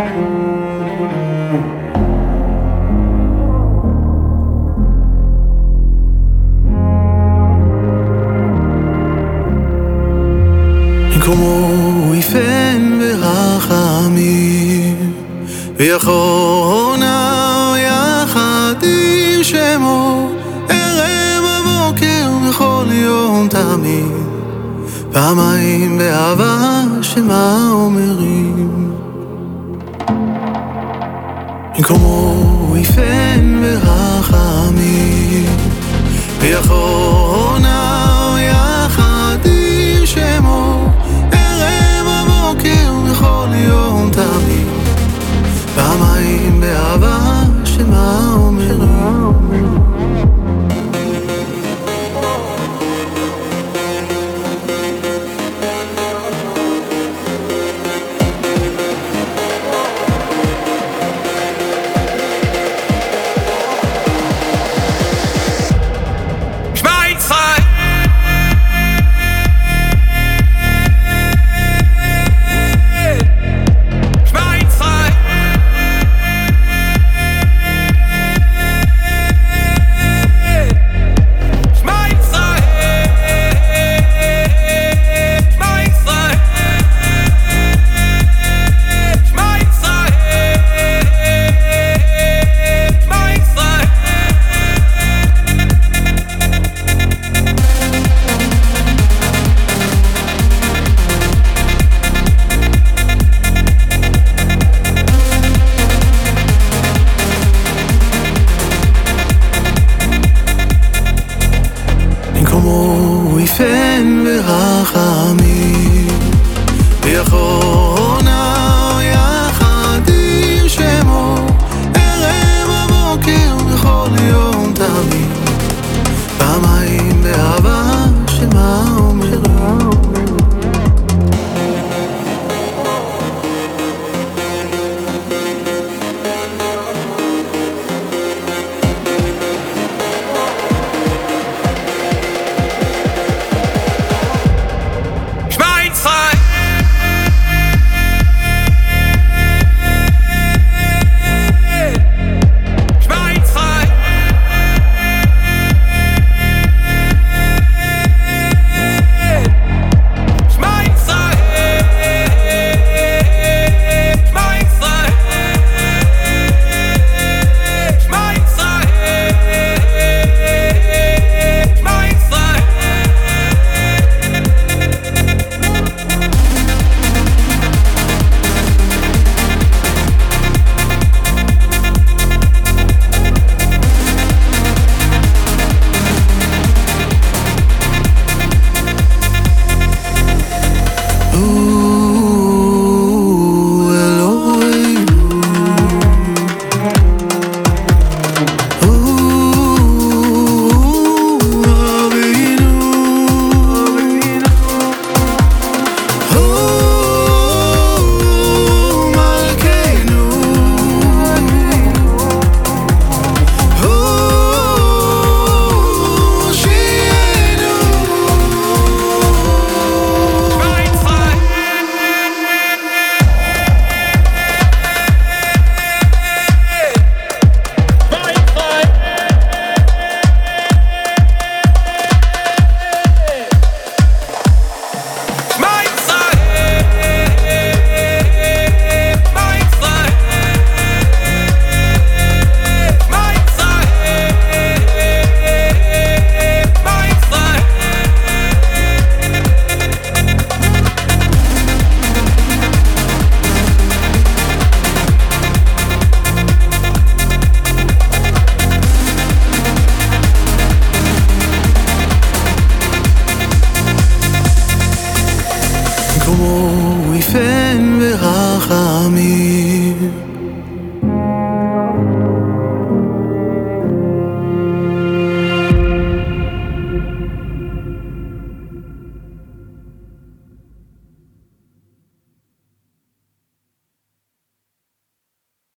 כמו יפן ורחמים, ויחונה יחד עם שמו, ערב הבוקר בכל יום תמיד, פעמיים באהבה שמה אומרים. כמו יפן ורחמים, ויחונה יחד עם שמו, ערב הבוקר בכל יום תמיד, פעמיים באהבה שמה אומרים. בכל יום תמיד, פעמיים באהבה שמה אומרים. ברחמים